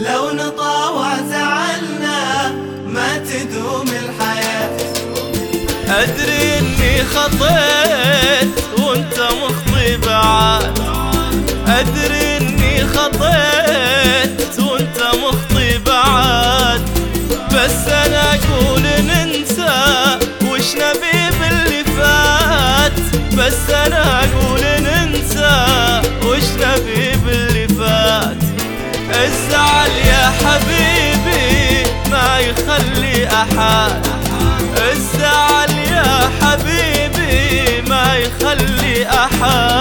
لو نطاوع زعلنا ما تدوم الحياة. أدري إني خطيت وأنت مخطي بعد. أدري إني خطيت وأنت مخطي بعد. بس أنا أقول ننسى وش نبي باللي فات. بس أنا أقول يخلي أحد. الزعل يا حبيبي ما يخلي أحد.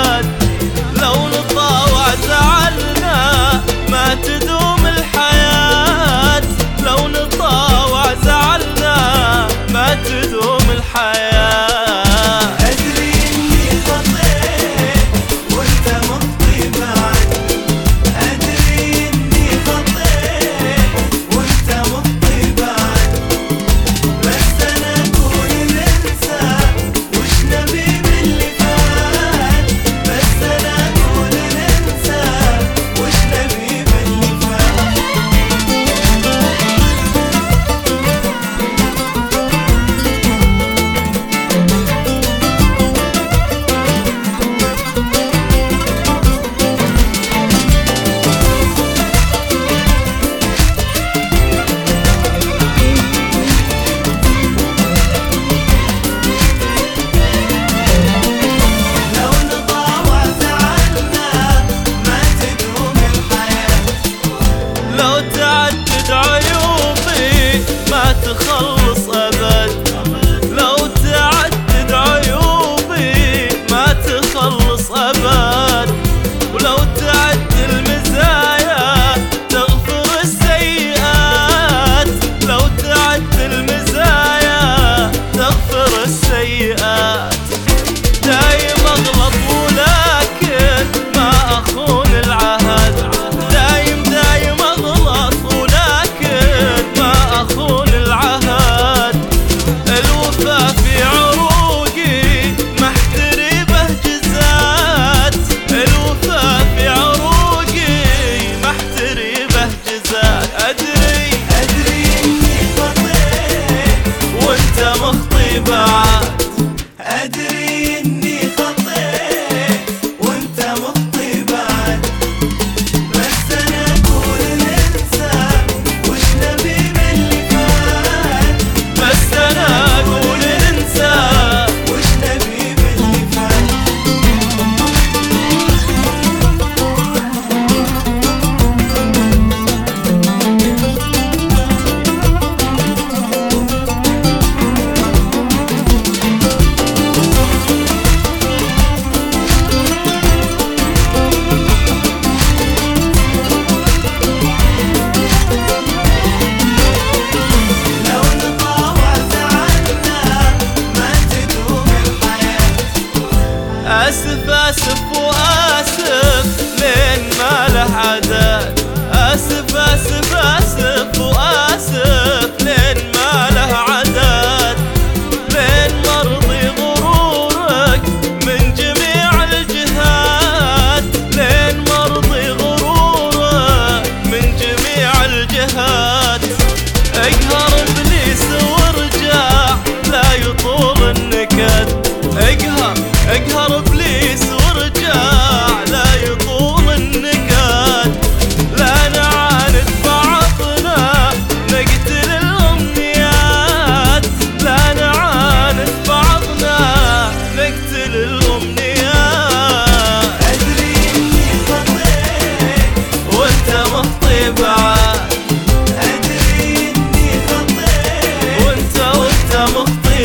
أسف أسف وأسف لين ما لحد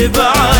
بعاد